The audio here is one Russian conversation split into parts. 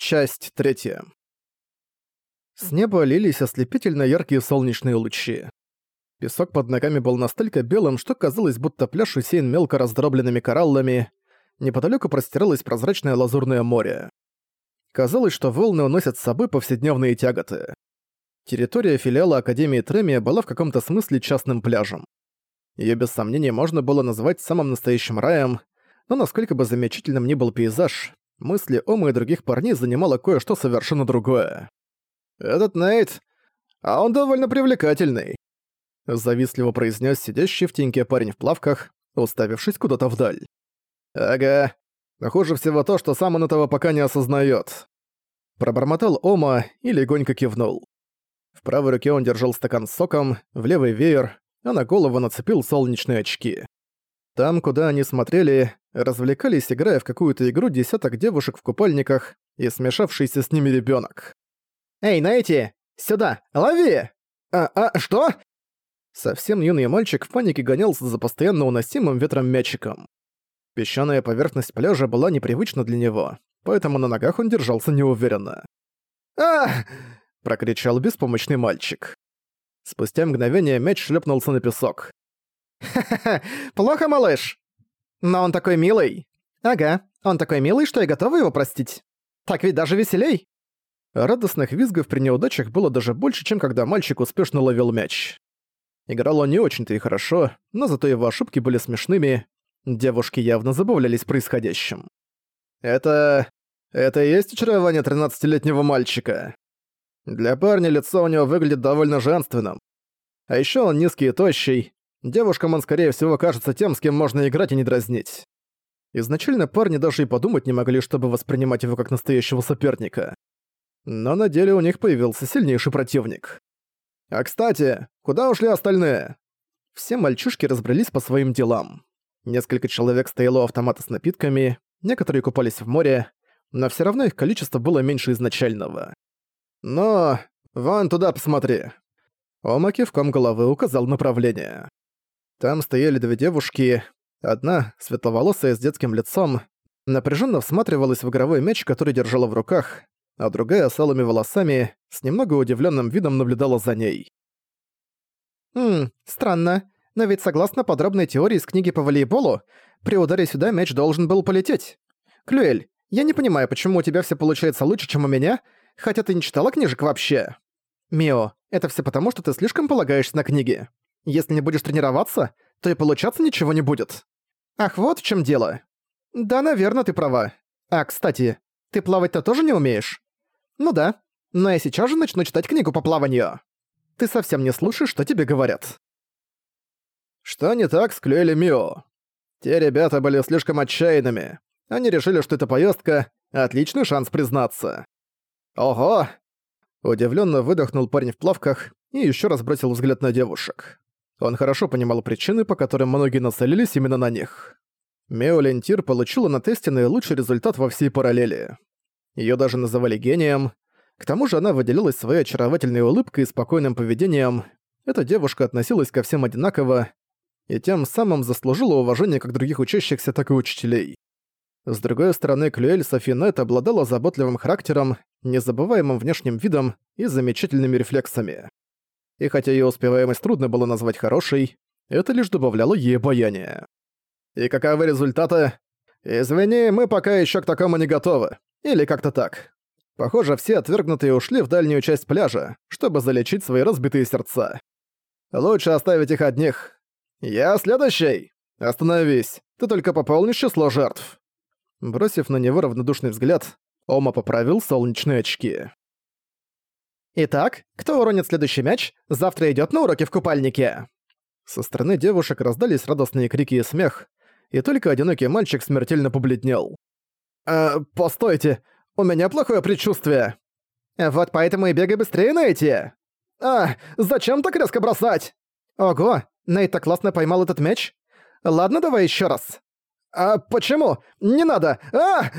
Часть третья. С неба лились ослепительно яркие солнечные лучи. Песок под ногами был настолько белым, что казалось, будто пляж усеян мелко раздробленными кораллами. Неподалеку простиралось прозрачное лазурное море. Казалось, что волны уносят с собой повседневные тяготы. Территория филиала Академии Тремия была в каком-то смысле частным пляжем. Её без сомнения можно было назвать самым настоящим раем, но насколько бы замечательным ни был пейзаж, мысли Ома и других парней занимало кое-что совершенно другое. «Этот Нейт, а он довольно привлекательный», — завистливо произнес сидящий в теньке парень в плавках, уставившись куда-то вдаль. «Ага. Но хуже всего то, что сам он этого пока не осознает. Пробормотал Ома и легонько кивнул. В правой руке он держал стакан с соком, в левый веер, а на голову нацепил солнечные очки. Там, куда они смотрели, развлекались, играя в какую-то игру десяток девушек в купальниках и смешавшийся с ними ребенок. «Эй, Найти! Сюда! Лови!» «А, а, что?» Совсем юный мальчик в панике гонялся за постоянно уносимым ветром мячиком. Песчаная поверхность пляжа была непривычна для него, поэтому на ногах он держался неуверенно. а прокричал беспомощный мальчик. Спустя мгновение мяч шлепнулся на песок. «Ха-ха-ха! Плохо, малыш!» Но он такой милый. Ага, он такой милый, что я готова его простить. Так ведь даже веселей. Радостных визгов при неудачах было даже больше, чем когда мальчик успешно ловил мяч. Играл он не очень-то и хорошо, но зато его ошибки были смешными. Девушки явно забавлялись происходящим. Это... это и есть очарование 13-летнего мальчика. Для парня лицо у него выглядит довольно женственным. А еще он низкий и тощий, Девушкам он, скорее всего, кажется тем, с кем можно играть и не дразнить. Изначально парни даже и подумать не могли, чтобы воспринимать его как настоящего соперника. Но на деле у них появился сильнейший противник. А кстати, куда ушли остальные? Все мальчишки разбрались по своим делам. Несколько человек стояло у автомата с напитками, некоторые купались в море, но все равно их количество было меньше изначального. Но... вон туда посмотри. Ома кивком головы указал направление. Там стояли две девушки. Одна, светловолосая с детским лицом, напряженно всматривалась в игровой мяч, который держала в руках, а другая с алыми волосами, с немного удивленным видом наблюдала за ней. «Хм, странно. Но ведь согласно подробной теории из книги по волейболу, при ударе сюда мяч должен был полететь. Клюэль, я не понимаю, почему у тебя все получается лучше, чем у меня, хотя ты не читала книжек вообще. Мио, это все потому, что ты слишком полагаешься на книги. Если не будешь тренироваться, то и получаться ничего не будет. Ах, вот в чем дело. Да, наверное, ты права. А, кстати, ты плавать-то тоже не умеешь? Ну да. Но я сейчас же начну читать книгу по плаванию. Ты совсем не слушаешь, что тебе говорят. Что не так с Клюэль Мио? Те ребята были слишком отчаянными. Они решили, что эта поездка — отличный шанс признаться. Ого! Удивленно выдохнул парень в плавках и еще раз бросил взгляд на девушек. Он хорошо понимал причины, по которым многие нацелились именно на них. Мео Лентир получила на тесте наилучший результат во всей параллели. Её даже называли гением. К тому же она выделилась своей очаровательной улыбкой и спокойным поведением. Эта девушка относилась ко всем одинаково и тем самым заслужила уважение как других учащихся, так и учителей. С другой стороны, Клюэль Софинет обладала заботливым характером, незабываемым внешним видом и замечательными рефлексами и хотя её успеваемость трудно было назвать хорошей, это лишь добавляло ей обаяния. «И каковы результаты?» «Извини, мы пока ещё к такому не готовы. Или как-то так. Похоже, все отвергнутые ушли в дальнюю часть пляжа, чтобы залечить свои разбитые сердца. Лучше оставить их одних. Я следующий! Остановись, ты только пополнишь число жертв». Бросив на него равнодушный взгляд, Ома поправил солнечные очки. Итак, кто уронит следующий мяч, завтра идёт на уроки в купальнике. Со стороны девушек раздались радостные крики и смех, и только одинокий мальчик смертельно побледнел. «Э, постойте, у меня плохое предчувствие. Вот поэтому и бегай быстрее, Нейти. А, зачем так резко бросать? Ого, Нейт так классно поймал этот мяч. Ладно, давай ещё раз. А почему? Не надо! А!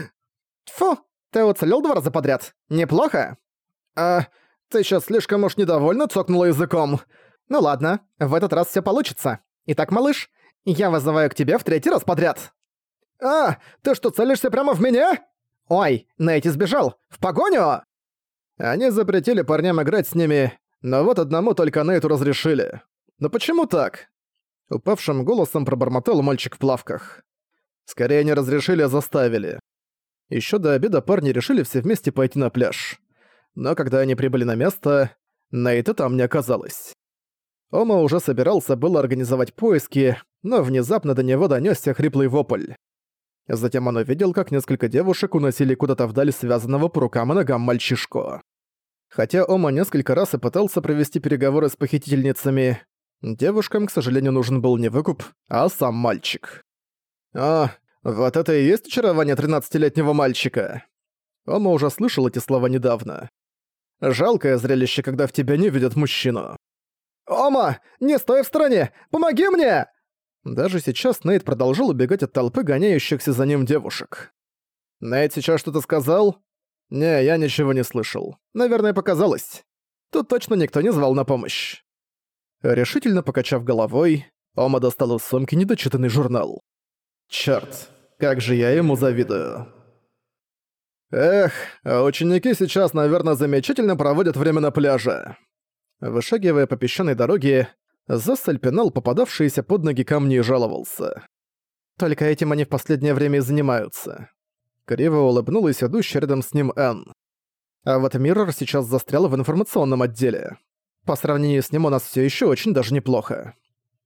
Фу, ты уцелел два раза подряд. Неплохо. А, ты сейчас слишком уж недовольно цокнула языком. Ну ладно, в этот раз все получится. Итак, малыш, я вызываю к тебе в третий раз подряд. А, ты что, целишься прямо в меня? «Ой, Нейти сбежал! В погоню!» Они запретили парням играть с ними, но вот одному только Нейту разрешили. Но почему так? Упавшим голосом пробормотал мальчик в плавках. Скорее не разрешили, а заставили. Ещё до обеда парни решили все вместе пойти на пляж. Но когда они прибыли на место, Нейта там не оказалось. Ома уже собирался было организовать поиски, но внезапно до него донёсся хриплый вопль. Затем он увидел, как несколько девушек уносили куда-то вдаль связанного по рукам и ногам мальчишку. Хотя Ома несколько раз и пытался провести переговоры с похитительницами, девушкам, к сожалению, нужен был не выкуп, а сам мальчик. «А, вот это и есть очарование 13-летнего мальчика!» Ома уже слышал эти слова недавно. «Жалкое зрелище, когда в тебя не видят мужчину». «Ома, не стой в стороне! Помоги мне!» Даже сейчас Нейт продолжил убегать от толпы гоняющихся за ним девушек. «Нейт сейчас что-то сказал?» «Не, я ничего не слышал. Наверное, показалось. Тут точно никто не звал на помощь». Решительно покачав головой, Ома достал из сумки недочитанный журнал. «Чёрт, как же я ему завидую». Эх, а ученики сейчас, наверное, замечательно проводят время на пляже. Вышагивая по песчаной дороге, Зассель пинал попадавшиеся под ноги камни и жаловался. Только этим они в последнее время и занимаются. Криво улыбнулась идущая рядом с ним Энн. А вот Миррор сейчас застрял в информационном отделе. По сравнению с ним у нас все еще очень даже неплохо.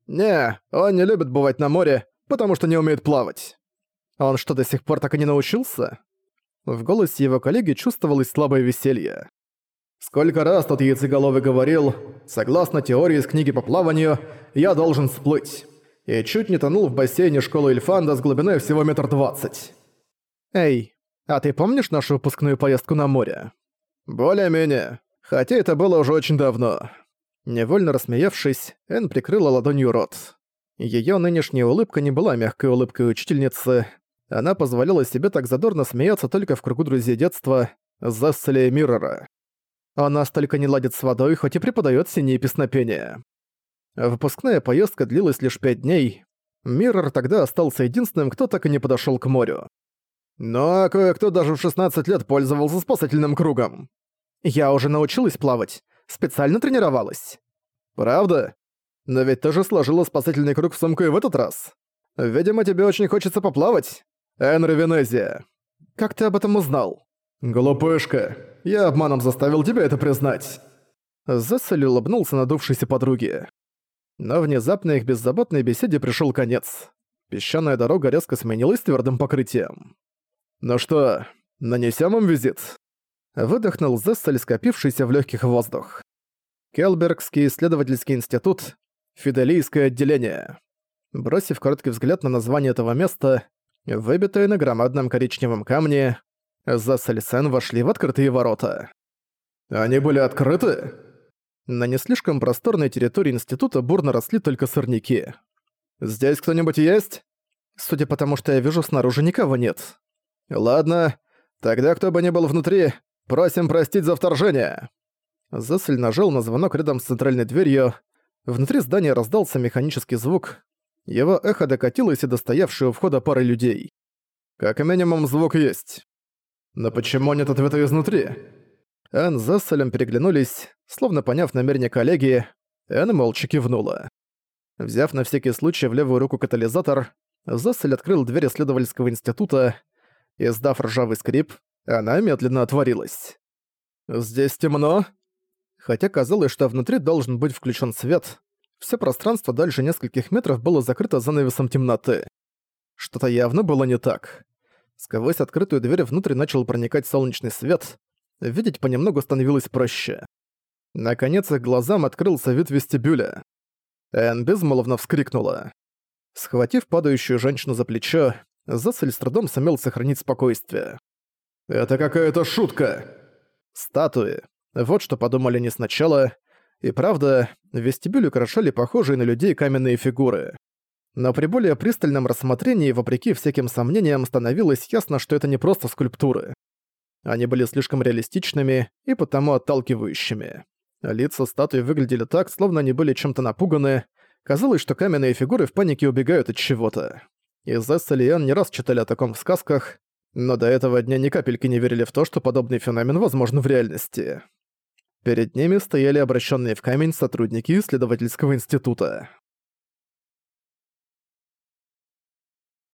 Не, он не любит бывать на море, потому что не умеет плавать. Он что, до сих пор так и не научился? В голосе его коллеги чувствовалось слабое веселье. Сколько раз тот яйцеголовый говорил, согласно теории из книги по плаванию, я должен всплыть. И чуть не тонул в бассейне школы Эльфанда с глубиной всего метр двадцать. Эй, а ты помнишь нашу выпускную поездку на море? Более-менее. Хотя это было уже очень давно. Невольно рассмеявшись, Энн прикрыла ладонью рот. Её нынешняя улыбка не была мягкой улыбкой учительницы. Она позволяла себе так задорно смеяться только в кругу друзей детства, Зесселя и Миррора. Она столько не ладит с водой, хоть и преподает синие песнопения. Выпускная поездка длилась лишь пять дней. Миррор тогда остался единственным, кто так и не подошел к морю. Но кое-кто даже в 16 лет пользовался спасательным кругом. Я уже научилась плавать, специально тренировалась. Правда? Но ведь ты же сложила спасательный круг в сумку и в этот раз. Видимо, тебе очень хочется поплавать. Энри Венезия. Как ты об этом узнал? Глупышка. Я обманом заставил тебя это признать». Зессель улыбнулся надувшейся подруге. Но внезапно их беззаботной беседе пришел конец. Песчаная дорога резко сменилась твердым покрытием. «Ну что, нанесем им визит?» Выдохнул Зессель, скопившийся в легких воздух. Келбергский исследовательский институт, Фиделийское отделение. Бросив короткий взгляд на название этого места, выбитое на громадном коричневом камне, за Сальсен вошли в открытые ворота. «Они были открыты?» На не слишком просторной территории института бурно росли только сорняки. «Здесь кто-нибудь есть?» «Судя по тому, что я вижу, снаружи никого нет». «Ладно, тогда кто бы ни был внутри, просим простить за вторжение». Засель нажал на звонок рядом с центральной дверью. Внутри здания раздался механический звук. Его эхо докатилось и до у входа пары людей. «Как минимум звук есть». «Но почему нет ответа изнутри?» Энн с Зесселем переглянулись, словно поняв намерение коллеги, Энн молча кивнула. Взяв на всякий случай в левую руку катализатор, Зессель открыл дверь исследовательского института, и, сдав ржавый скрип, она медленно отворилась. «Здесь темно?» Хотя казалось, что внутри должен быть включен свет, все пространство дальше нескольких метров было закрыто занавесом темноты. Что-то явно было не так. Сквозь открытую дверь внутрь начал проникать солнечный свет. Видеть понемногу становилось проще. Наконец их глазам открылся вид вестибюля. Энн безмолвно вскрикнула. Схватив падающую женщину за плечо, Засель с трудом сумел сохранить спокойствие. «Это какая-то шутка!» Статуи. Вот что подумали не сначала. И правда, в вестибюле украшали похожие на людей каменные фигуры. Но при более пристальном рассмотрении, вопреки всяким сомнениям, становилось ясно, что это не просто скульптуры. Они были слишком реалистичными и потому отталкивающими. Лица статуи выглядели так, словно они были чем-то напуганы. Казалось, что каменные фигуры в панике убегают от чего-то. Из Эссел и Энн не раз читали о таком в сказках. но до этого дня ни капельки не верили в то, что подобный феномен возможен в реальности. Перед ними стояли обращенные в камень сотрудники исследовательского института.